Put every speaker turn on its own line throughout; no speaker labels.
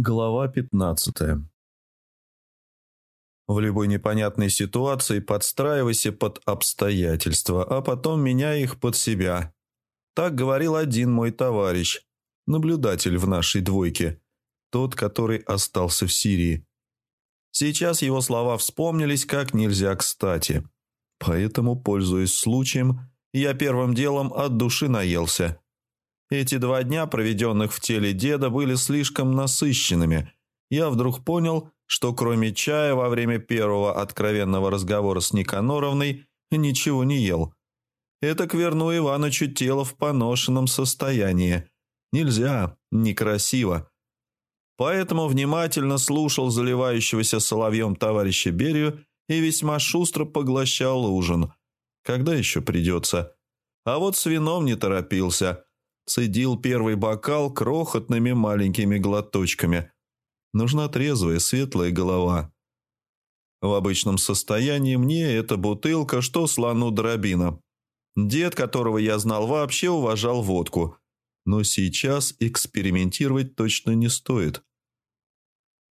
Глава 15 В любой непонятной ситуации подстраивайся под обстоятельства, а потом меняй их под себя. Так говорил один мой товарищ, наблюдатель в нашей двойке, тот, который остался в Сирии. Сейчас его слова вспомнились как нельзя кстати. Поэтому, пользуясь случаем, я первым делом от души наелся – эти два дня, проведенных в теле деда, были слишком насыщенными. Я вдруг понял, что кроме чая во время первого откровенного разговора с Никаноровной ничего не ел. Это к верну Иванычу тело в поношенном состоянии. Нельзя, некрасиво. Поэтому внимательно слушал заливающегося соловьем товарища Берию и весьма шустро поглощал ужин. Когда еще придется? А вот с вином не торопился – цедил первый бокал крохотными маленькими глоточками. Нужна трезвая, светлая голова. В обычном состоянии мне эта бутылка, что слону дробина. Дед, которого я знал, вообще уважал водку. Но сейчас экспериментировать точно не стоит.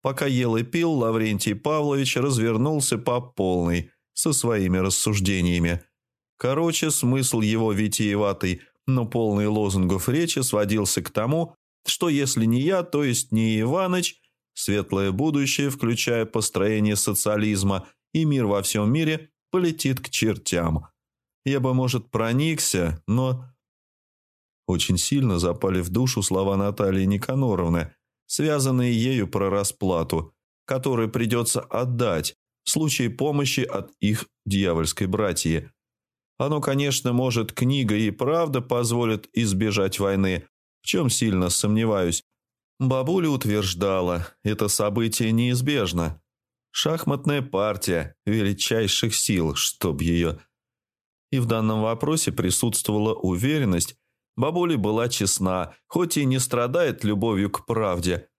Пока ел и пил, Лаврентий Павлович развернулся по полной со своими рассуждениями. Короче, смысл его витиеватый – но полный лозунгов речи сводился к тому, что если не я, то есть не Иваныч, светлое будущее, включая построение социализма и мир во всем мире, полетит к чертям. Я бы, может, проникся, но... Очень сильно запали в душу слова Натальи Никаноровны, связанные ею про расплату, которую придется отдать в случае помощи от их дьявольской братьи. Оно, конечно, может, книга и правда позволит избежать войны, в чем сильно сомневаюсь. Бабуля утверждала, это событие неизбежно. Шахматная партия величайших сил, чтоб ее... И в данном вопросе присутствовала уверенность. Бабуля была честна, хоть и не страдает любовью к правде.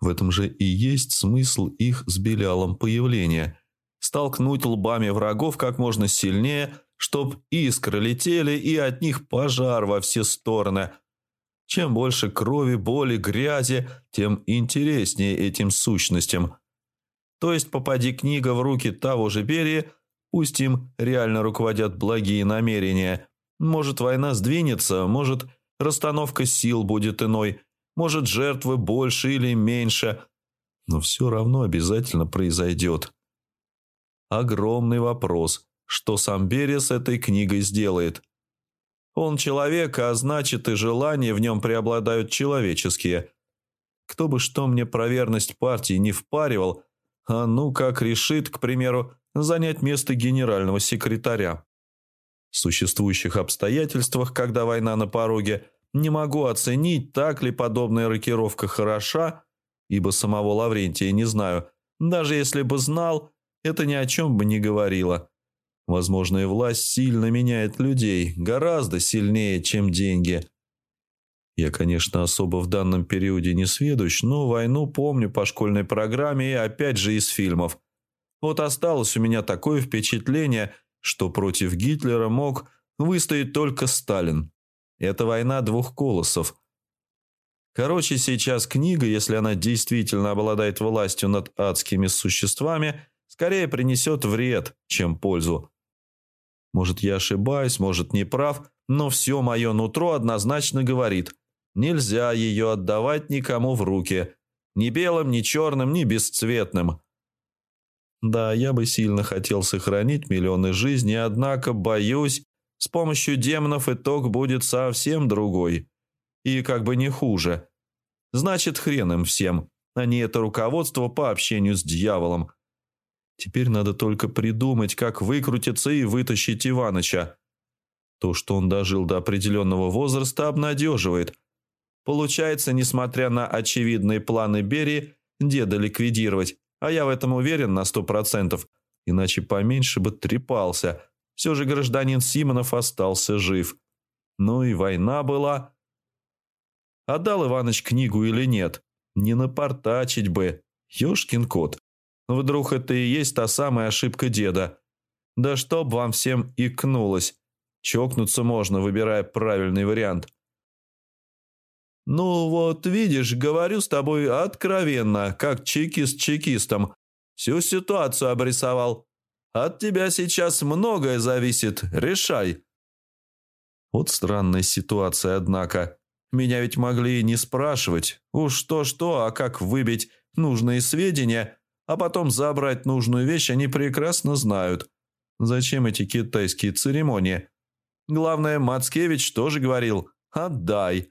В этом же и есть смысл их с Белялом появления. Столкнуть лбами врагов как можно сильнее – чтоб искры летели и от них пожар во все стороны. Чем больше крови, боли, грязи, тем интереснее этим сущностям. То есть попади книга в руки того же Берии, пусть им реально руководят благие намерения. Может, война сдвинется, может, расстановка сил будет иной, может, жертвы больше или меньше, но все равно обязательно произойдет. Огромный вопрос – что сам Берес этой книгой сделает. Он человек, а значит и желания в нем преобладают человеческие. Кто бы что мне про верность партии не впаривал, а ну как решит, к примеру, занять место генерального секретаря. В существующих обстоятельствах, когда война на пороге, не могу оценить, так ли подобная рокировка хороша, ибо самого Лаврентия не знаю. Даже если бы знал, это ни о чем бы не говорило. Возможная власть сильно меняет людей, гораздо сильнее, чем деньги. Я, конечно, особо в данном периоде не сведущ, но войну помню по школьной программе и опять же из фильмов. Вот осталось у меня такое впечатление, что против Гитлера мог выстоять только Сталин. Это война двух колоссов. Короче, сейчас книга, если она действительно обладает властью над адскими существами, скорее принесет вред, чем пользу. Может, я ошибаюсь, может, не прав, но все мое нутро однозначно говорит. Нельзя ее отдавать никому в руки. Ни белым, ни черным, ни бесцветным. Да, я бы сильно хотел сохранить миллионы жизней, однако, боюсь, с помощью демонов итог будет совсем другой. И как бы не хуже. Значит, хрен им всем, а не это руководство по общению с дьяволом. Теперь надо только придумать, как выкрутиться и вытащить Иваныча. То, что он дожил до определенного возраста, обнадеживает. Получается, несмотря на очевидные планы Берии, деда ликвидировать, а я в этом уверен на сто процентов, иначе поменьше бы трепался. Все же гражданин Симонов остался жив. Ну и война была. Отдал Иваныч книгу или нет? Не напортачить бы. Ёшкин кот. Вдруг это и есть та самая ошибка деда. Да чтоб вам всем икнулось. Чокнуться можно, выбирая правильный вариант. «Ну вот, видишь, говорю с тобой откровенно, как чекист чекистом. Всю ситуацию обрисовал. От тебя сейчас многое зависит. Решай». Вот странная ситуация, однако. Меня ведь могли не спрашивать. Уж то-что, а как выбить нужные сведения, а потом забрать нужную вещь, они прекрасно знают. Зачем эти китайские церемонии? Главное, Мацкевич тоже говорил «отдай».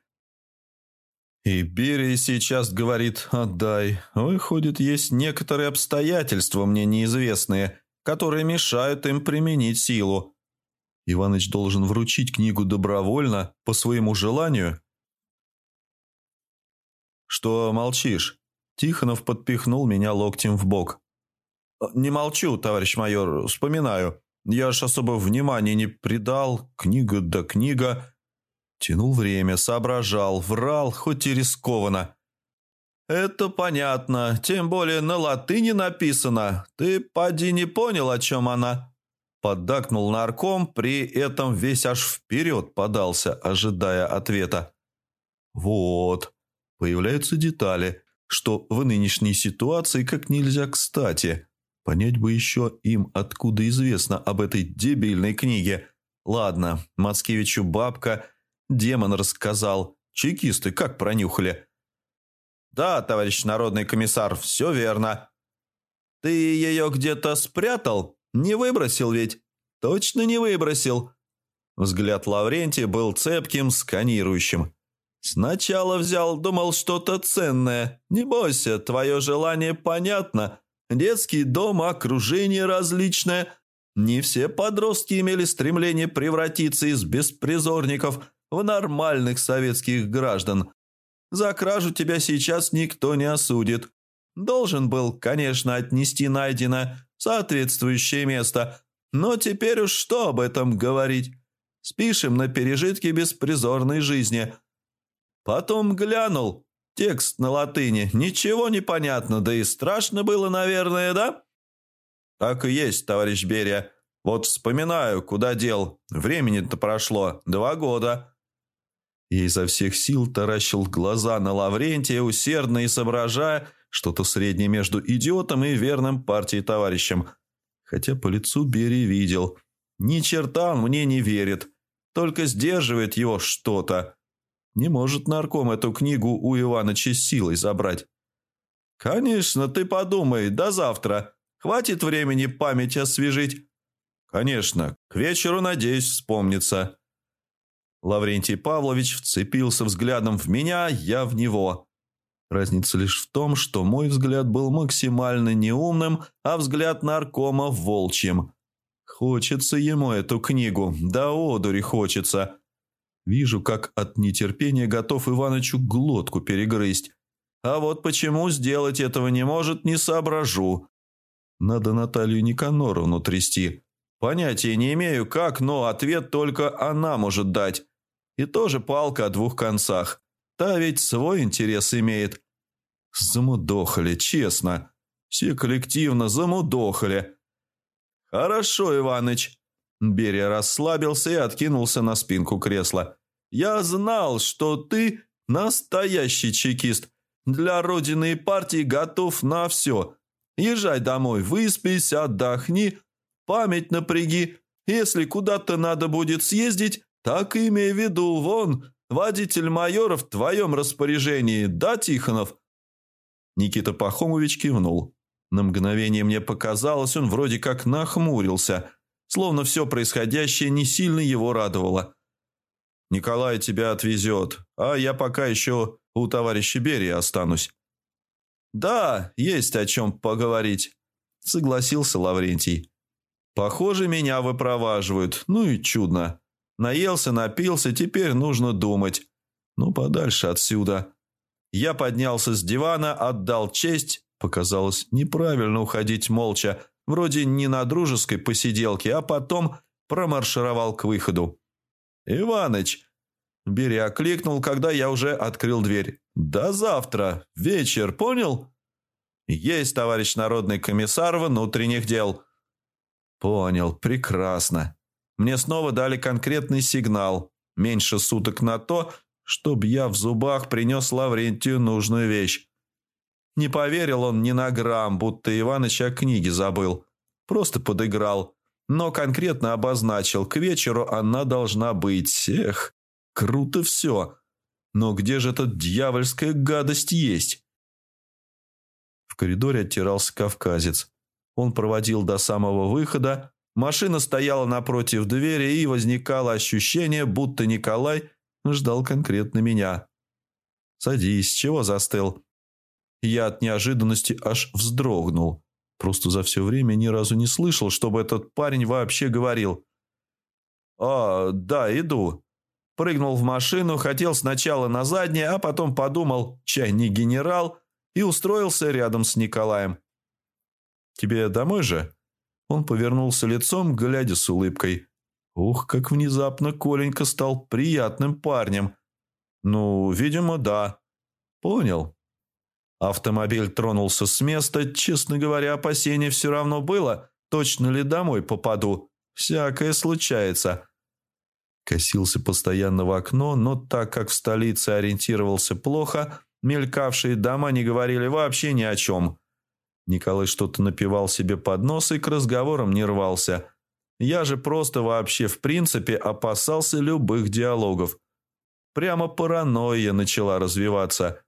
И Берия сейчас говорит «отдай». Выходит, есть некоторые обстоятельства мне неизвестные, которые мешают им применить силу. Иваныч должен вручить книгу добровольно, по своему желанию. «Что молчишь?» Тихонов подпихнул меня локтем в бок. «Не молчу, товарищ майор, вспоминаю. Я ж особо внимания не придал. Книга да книга. Тянул время, соображал, врал, хоть и рискованно. «Это понятно, тем более на латыни написано. Ты, поди, не понял, о чем она?» Поддакнул нарком, при этом весь аж вперед подался, ожидая ответа. «Вот. Появляются детали, что в нынешней ситуации как нельзя кстати. Понять бы еще им, откуда известно об этой дебильной книге. Ладно, Мацкевичу бабка – Демон рассказал. Чекисты как пронюхали? Да, товарищ народный комиссар, все верно. Ты ее где-то спрятал? Не выбросил ведь? Точно не выбросил. Взгляд Лаврентия был цепким, сканирующим. Сначала взял, думал что-то ценное. Не бойся, твое желание понятно. Детский дом, окружение различное. Не все подростки имели стремление превратиться из беспризорников в нормальных советских граждан. За кражу тебя сейчас никто не осудит. Должен был, конечно, отнести найдено в соответствующее место, но теперь уж что об этом говорить? Спишем на пережитки беспризорной жизни. Потом глянул. Текст на латыни. Ничего не понятно, да и страшно было, наверное, да? Так и есть, товарищ Берия. Вот вспоминаю, куда дел. Времени-то прошло. Два года. Я изо всех сил таращил глаза на Лаврентия, усердно и соображая что-то среднее между идиотом и верным партией товарищем. Хотя по лицу Бери видел. Ни черта он мне не верит. Только сдерживает его что-то. Не может нарком эту книгу у Иваныча силой забрать. «Конечно, ты подумай, до завтра. Хватит времени память освежить?» «Конечно, к вечеру, надеюсь, вспомнится». Лаврентий Павлович вцепился взглядом в меня, я в него. Разница лишь в том, что мой взгляд был максимально неумным, а взгляд наркома – волчьим. Хочется ему эту книгу, да одури хочется. Вижу, как от нетерпения готов Иванычу глотку перегрызть. А вот почему сделать этого не может, не соображу. Надо Наталью Никаноровну трясти. Понятия не имею, как, но ответ только она может дать. И тоже палка о двух концах. Та ведь свой интерес имеет. Замудохали, честно. Все коллективно замудохали. Хорошо, Иваныч. Берия расслабился и откинулся на спинку кресла. Я знал, что ты настоящий чекист. Для родины и партии готов на все. Езжай домой, выспись, отдохни, память напряги. Если куда-то надо будет съездить, так имей в виду, вон, водитель майора в твоем распоряжении, да, Тихонов?» Никита Пахомович кивнул. На мгновение мне показалось, он вроде как нахмурился, словно все происходящее не сильно его радовало. «Николай тебя отвезет, а я пока еще у товарища Берия останусь». «Да, есть о чем поговорить», — согласился Лаврентий. «Похоже, меня выпроваживают, ну и чудно. Наелся, напился, теперь нужно думать. Ну, подальше отсюда. Я поднялся с дивана, отдал честь. Показалось неправильно уходить молча, вроде не на дружеской посиделке, а потом промаршировал к выходу. «Иваныч!» Беря окликнул, когда я уже открыл дверь. «До завтра. Вечер, понял?» «Есть, товарищ народный комиссар внутренних дел». «Понял. Прекрасно. Мне снова дали конкретный сигнал. Меньше суток на то, чтоб я в зубах принес Лаврентию нужную вещь. Не поверил он ни на грамм, будто Иваныч о книге забыл. Просто подыграл. Но конкретно обозначил, к вечеру она должна быть. Эх, круто все. Но где же эта дьявольская гадость есть? В коридоре оттирался кавказец. Он проводил до самого выхода. Машина стояла напротив двери, и возникало ощущение, будто Николай ждал конкретно меня. «Садись, чего застыл?» Я от неожиданности аж вздрогнул. Просто за все время ни разу не слышал, чтобы этот парень вообще говорил. «А, да, иду». Прыгнул в машину, хотел сначала на заднее, а потом подумал, чай не генерал, и устроился рядом с Николаем. «Тебе домой же?» Он повернулся лицом, глядя с улыбкой. Ух, как внезапно Коленька стал приятным парнем. Ну, видимо, да. Понял. Автомобиль тронулся с места. Честно говоря, опасение все равно было. Точно ли домой попаду? Всякое случается. Косился постоянно в окно, но так как в столице ориентировался плохо, мелькавшие дома не говорили вообще ни о чем. Николай что-то напивал себе под нос и к разговорам не рвался. Я же просто вообще в принципе опасался любых диалогов. Прямо паранойя начала развиваться.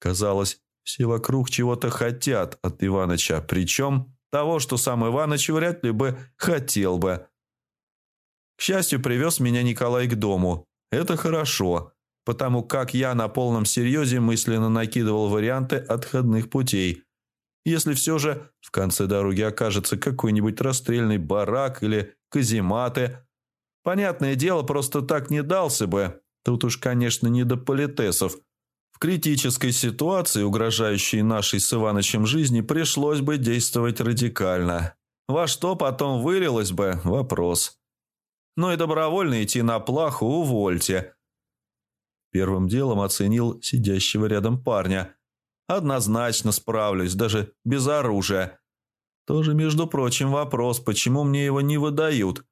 Казалось, все вокруг чего-то хотят от Иваныча, причем того, что сам Иваныч вряд ли бы хотел бы. К счастью, привез меня Николай к дому. Это хорошо, потому как я на полном серьезе мысленно накидывал варианты отходных путей – если все же в конце дороги окажется какой-нибудь расстрельный барак или казематы. Понятное дело, просто так не дался бы. Тут уж, конечно, не до политесов. Критической ситуации, угрожающей нашей с Иванычем жизни, пришлось бы действовать радикально. Во что потом вылилось бы – вопрос. Но и добровольно идти на плаху увольте. Первым делом оценил сидящего рядом парня – Однозначно справлюсь, даже без оружия. Тоже, между прочим, вопрос, почему мне его не выдают.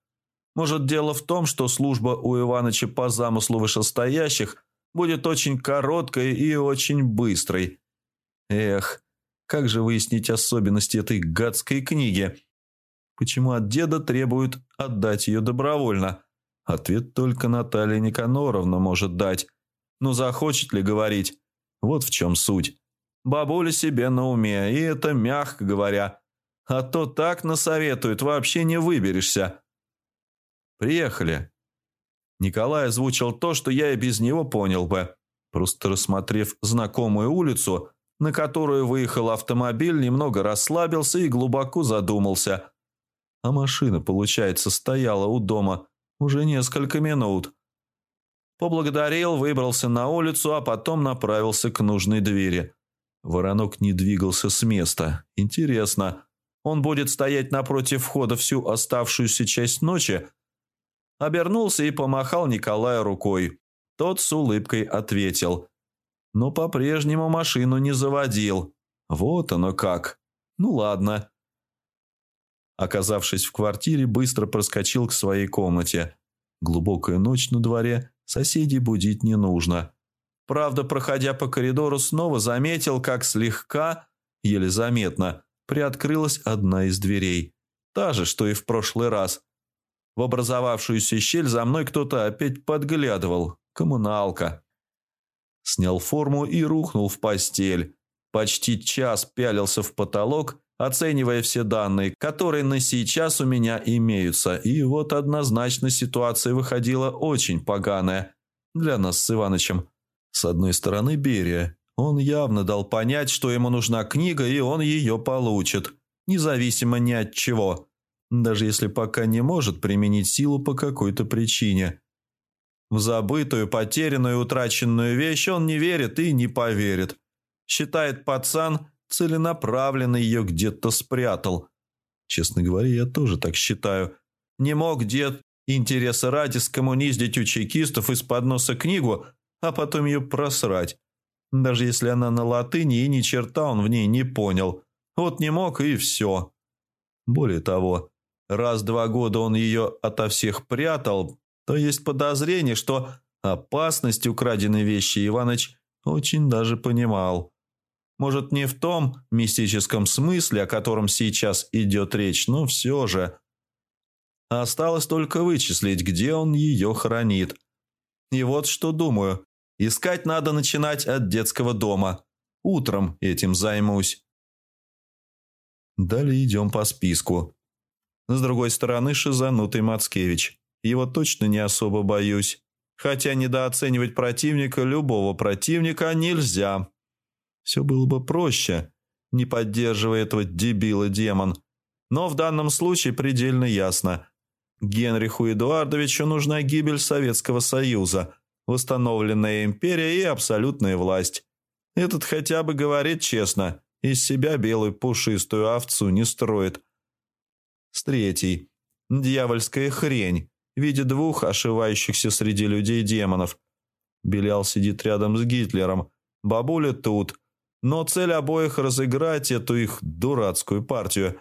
Может, дело в том, что служба у Иваныча по замыслу вышестоящих будет очень короткой и очень быстрой. Эх, как же выяснить особенности этой гадской книги? Почему от деда требуют отдать ее добровольно? Ответ только Наталья Никаноровна может дать. Но захочет ли говорить? Вот в чем суть. Бабуля себе на уме, и это мягко говоря. А то так насоветуют, вообще не выберешься. Приехали. Николай озвучил то, что я и без него понял бы. Просто рассмотрев знакомую улицу, на которую выехал автомобиль, немного расслабился и глубоко задумался. А машина, получается, стояла у дома уже несколько минут. Поблагодарил, выбрался на улицу, а потом направился к нужной двери. Воронок не двигался с места. Интересно, он будет стоять напротив входа всю оставшуюся часть ночи? Обернулся и помахал Николаю рукой. Тот с улыбкой ответил. Но по-прежнему машину не заводил. Вот оно как. Ну ладно. Оказавшись в квартире, быстро проскочил к своей комнате. Глубокая ночь на дворе, соседей будить не нужно. Правда, проходя по коридору, снова заметил, как слегка, еле заметно, приоткрылась одна из дверей. Та же, что и в прошлый раз. В образовавшуюся щель за мной кто-то опять подглядывал. Коммуналка. Снял форму и рухнул в постель. Почти час пялился в потолок, оценивая все данные, которые на сейчас у меня имеются. И вот однозначно ситуация выходила очень поганая для нас с Иванычем. С одной стороны, Берия. Он явно дал понять, что ему нужна книга, и он ее получит, независимо ни от чего, даже если пока не может применить силу по какой-то причине. В забытую, потерянную, утраченную вещь он не верит и не поверит. Считает пацан, целенаправленно ее где-то спрятал. Честно говоря, я тоже так считаю. Не мог дед интереса ради скоммуниздить у чекистов из-под носа книгу, а потом ее просрать. Даже если она на латыни, и ни черта он в ней не понял. Вот не мог, и все. Более того, раз два года он ее ото всех прятал, то есть подозрение, что Опасность украденной вещи Иваныч очень даже понимал. Может, не в том мистическом смысле, о котором сейчас идет речь, но все же. Осталось только вычислить, где он ее хранит. И вот что думаю. Искать надо начинать от детского дома. Утром этим займусь. Далее идем по списку. С другой стороны шизанутый Мацкевич. Его точно не особо боюсь. Хотя недооценивать противника, любого противника, нельзя. Все было бы проще, не поддерживая этого дебила-демон. Но в данном случае предельно ясно. Генриху Эдуардовичу нужна гибель Советского Союза, восстановленная империя и абсолютная власть. Этот хотя бы говорит честно, из себя белую пушистую овцу не строит. С третьей. Дьявольская хрень в виде двух ошивающихся среди людей демонов. Белял сидит рядом с Гитлером, бабуля тут. Но цель обоих разыграть эту их дурацкую партию.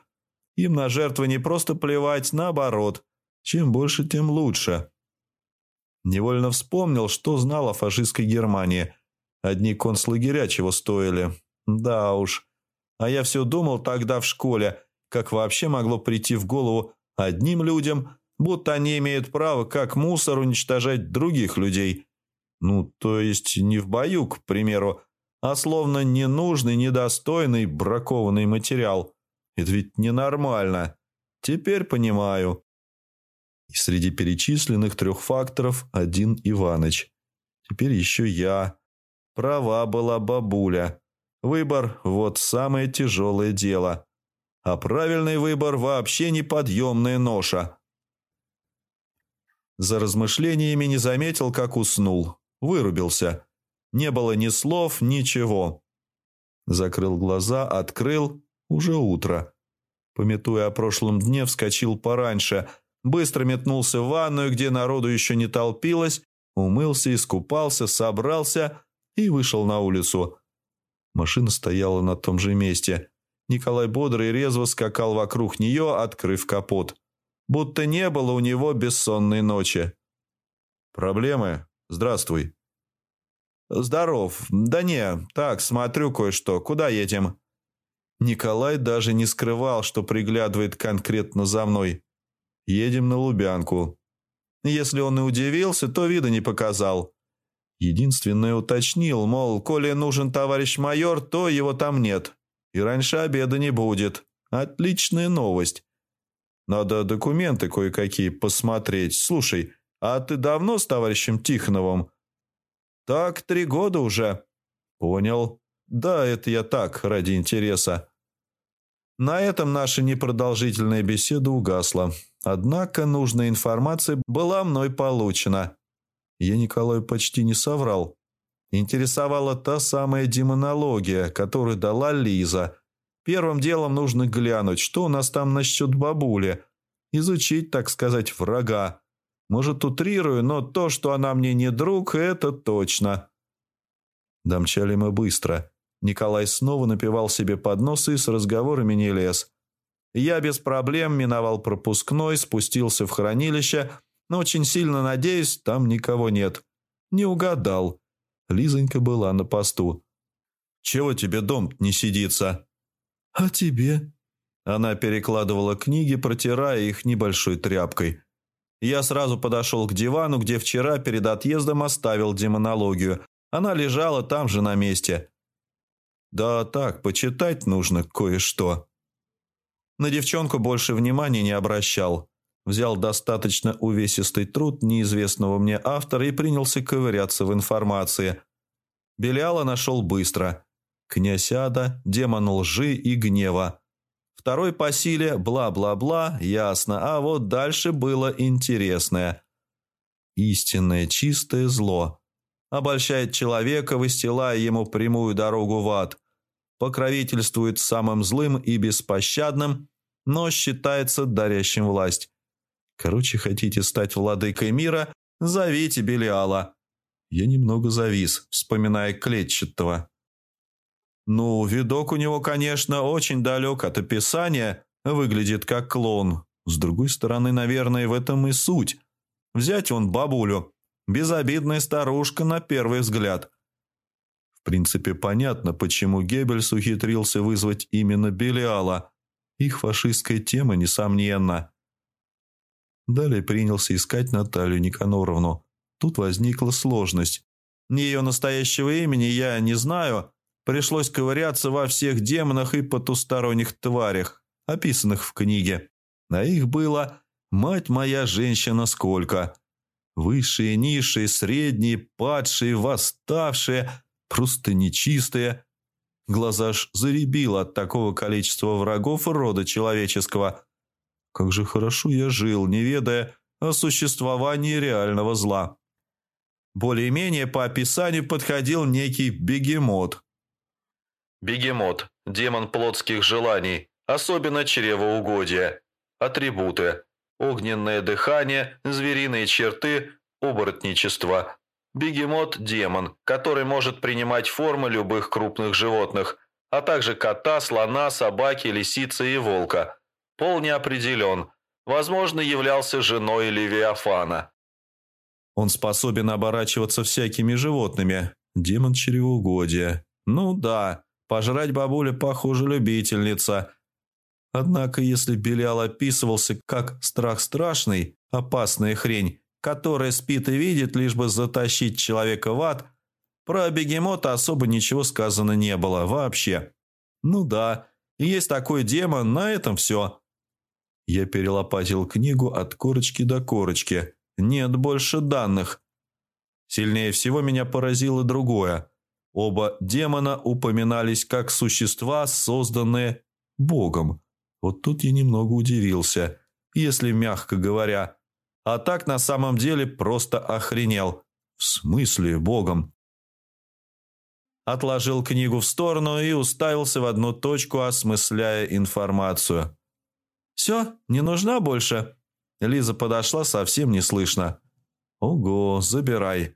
Им на жертвы не просто плевать, наоборот. Чем больше, тем лучше. Невольно вспомнил, что знал о фашистской Германии. Одни концлагеря чего стоили. Да уж. А я все думал тогда в школе, как вообще могло прийти в голову одним людям будто они имеют право как мусор уничтожать других людей. Ну, то есть не в бою, к примеру, а словно ненужный, недостойный, бракованный материал. Это ведь ненормально. Теперь понимаю. И среди перечисленных трех факторов один Иваныч. Теперь еще я. Права была бабуля. Выбор – вот самое тяжелое дело. А правильный выбор – вообще неподъемная ноша. За размышлениями не заметил, как уснул. Вырубился. Не было ни слов, ничего. Закрыл глаза, открыл. Уже утро. Пометуя о прошлом дне, вскочил пораньше. Быстро метнулся в ванную, где народу еще не толпилось. Умылся, искупался, собрался и вышел на улицу. Машина стояла на том же месте. Николай бодро и резво скакал вокруг нее, открыв капот будто не было у него бессонной ночи. «Проблемы? Здравствуй». «Здоров. Да не, так, смотрю кое-что. Куда едем?» Николай даже не скрывал, что приглядывает конкретно за мной. «Едем на Лубянку». Если он и удивился, то вида не показал. Единственное уточнил, мол, коли нужен товарищ майор, то его там нет. И раньше обеда не будет. Отличная новость. Надо документы кое-какие посмотреть. Слушай, а ты давно с товарищем Тихоновым?» «Так, три года уже». «Понял. Да, это я так, ради интереса». На этом наша непродолжительная беседа угасла. Однако нужная информация была мной получена. Я Николаю почти не соврал. Интересовала та самая демонология, которую дала Лиза – Первым делом нужно глянуть, что у нас там насчет бабули. Изучить, так сказать, врага. Может, утрирую, но то, что она мне не друг, это точно. Домчали мы быстро. Николай снова напивал себе под нос и с разговорами не лез. Я без проблем миновал пропускной, спустился в хранилище, но очень сильно надеюсь, там никого нет. Не угадал. Лизонька была на посту. «Чего тебе дом не сидится?» «А тебе?» Она перекладывала книги, протирая их небольшой тряпкой. Я сразу подошел к дивану, где вчера перед отъездом оставил демонологию. Она лежала там же на месте. «Да так, почитать нужно кое-что». На девчонку больше внимания не обращал. Взял достаточно увесистый труд неизвестного мне автора и принялся ковыряться в информации. Беляла нашел быстро. Князь Ада, демон лжи и гнева. Второй по силе, бла-бла-бла, ясно, а вот дальше было интересное. Истинное чистое зло. Обольщает человека, выстилая ему прямую дорогу в ад. Покровительствует самым злым и беспощадным, но считается дарящим власть. Короче, хотите стать владыкой мира, зовите Белиала. Я немного завис, вспоминая клетчатого. Ну, видок у него, конечно, очень далек от описания, выглядит как клоун. С другой стороны, наверное, в этом и суть. Взять он бабулю. Безобидная старушка на первый взгляд. В принципе, понятно, почему Геббельс ухитрился вызвать именно Белиала. Их фашистская тема, несомненно. Далее принялся искать Наталью Никаноровну. Тут возникла сложность. Ее настоящего имени я не знаю. Пришлось ковыряться во всех демонах и потусторонних тварях, описанных в книге. А их было, мать моя женщина, сколько. Высшие, низшие, средние, падшие, восставшие, просто нечистые. Глаза ж заребило от такого количества врагов рода человеческого. Как же хорошо я жил, не ведая о существовании реального зла. Более-менее по описанию подходил некий бегемот.
Бегемот – демон плотских желаний, особенно чревоугодия. Атрибуты – огненное дыхание, звериные черты, оборотничество. Бегемот – демон, который может принимать формы любых крупных животных, а также кота, слона, собаки, лисицы и волка – Пол не определен. Возможно, являлся женой Левиафана.
Он способен оборачиваться всякими животными. Демон чревоугодия. Ну да, пожрать бабуля, похоже, любительница. Однако, если Белиал описывался как страх страшный, опасная хрень, которая спит и видит, лишь бы затащить человека в ад, про бегемота особо ничего сказано не было вообще. Ну да, есть такой демон, на этом все. Я перелопатил книгу от корочки до корочки. Нет больше данных. Сильнее всего меня поразило другое. Оба демона упоминались как существа, созданные Богом. Вот тут я немного удивился, если мягко говоря. А так на самом деле просто охренел. В смысле Богом? Отложил книгу в сторону и уставился в одну точку, осмысляя информацию. «Все, не нужна больше?» Лиза подошла совсем неслышно. «Ого, забирай».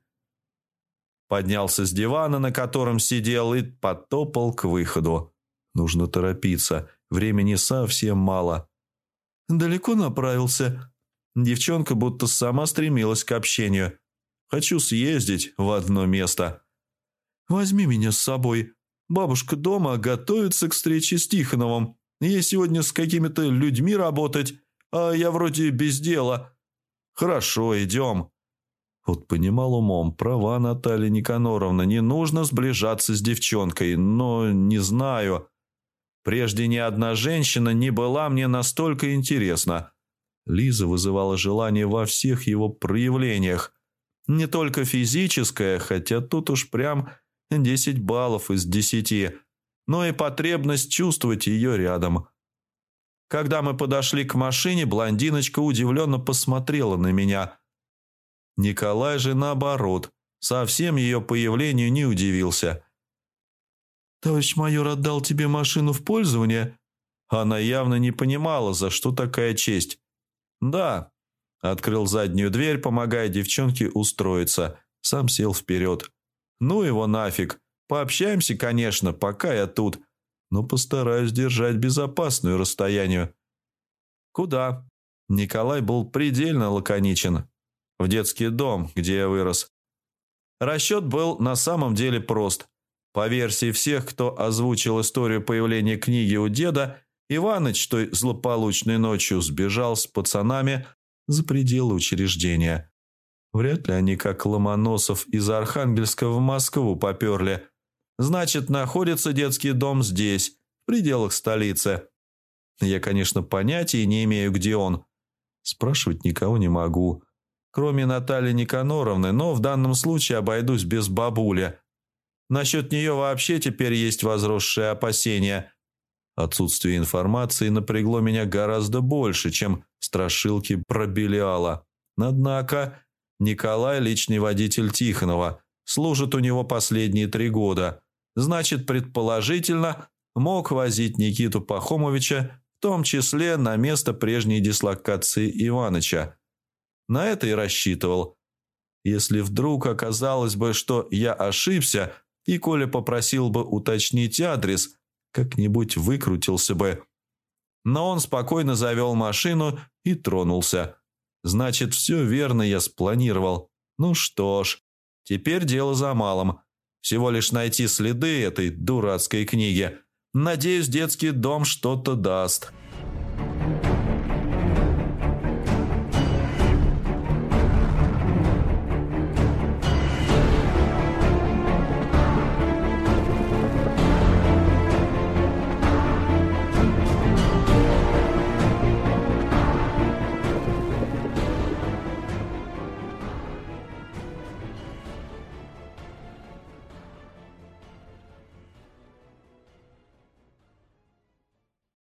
Поднялся с дивана, на котором сидел, и потопал к выходу. Нужно торопиться, времени совсем мало. «Далеко направился?» Девчонка будто сама стремилась к общению. «Хочу съездить в одно место». «Возьми меня с собой. Бабушка дома готовится к встрече с Тихоновым. Ей сегодня с какими-то людьми работать, а я вроде без дела. Хорошо, идем. Вот понимал умом, права Наталья Никаноровна, не нужно сближаться с девчонкой, но не знаю. Прежде ни одна женщина не была мне настолько интересна. Лиза вызывала желание во всех его проявлениях. Не только физическое, хотя тут уж прям 10 баллов из 10 но и потребность чувствовать ее рядом. Когда мы подошли к машине, блондиночка удивленно посмотрела на меня. Николай же, наоборот, совсем ее появлению не удивился. «Товарищ майор отдал тебе машину в пользование?» Она явно не понимала, за что такая честь. «Да», – открыл заднюю дверь, помогая девчонке устроиться. Сам сел вперед. «Ну его нафиг. Пообщаемся, конечно, пока я тут, но постараюсь держать безопасную расстояние. Куда? Николай был предельно лаконичен. В детский дом, где я вырос. Расчет был на самом деле прост. По версии всех, кто озвучил историю появления книги у деда, Иваныч той злополучной ночью сбежал с пацанами за пределы учреждения. Вряд ли они, как Ломоносов из Архангельска в Москву поперли – Значит, находится детский дом здесь, в пределах столицы. Я, конечно, понятия не имею, где он. Спрашивать никого не могу. Кроме Натальи Никаноровны, но в данном случае обойдусь без бабули. Насчет нее вообще теперь есть возросшие опасения. Отсутствие информации напрягло меня гораздо больше, чем страшилки про Белиала. Однако Николай – личный водитель Тихонова, служит у него последние три года – Значит, предположительно, мог возить Никиту Пахомовича, в том числе на место прежней дислокации Иваныча. На это и рассчитывал. Если вдруг оказалось бы, что я ошибся, и Коля попросил бы уточнить адрес, как-нибудь выкрутился бы. Но он спокойно завел машину и тронулся. Значит, все верно я спланировал. Ну что ж, теперь дело за малым. Всего лишь найти следы этой дурацкой книги. Надеюсь, детский дом что-то даст».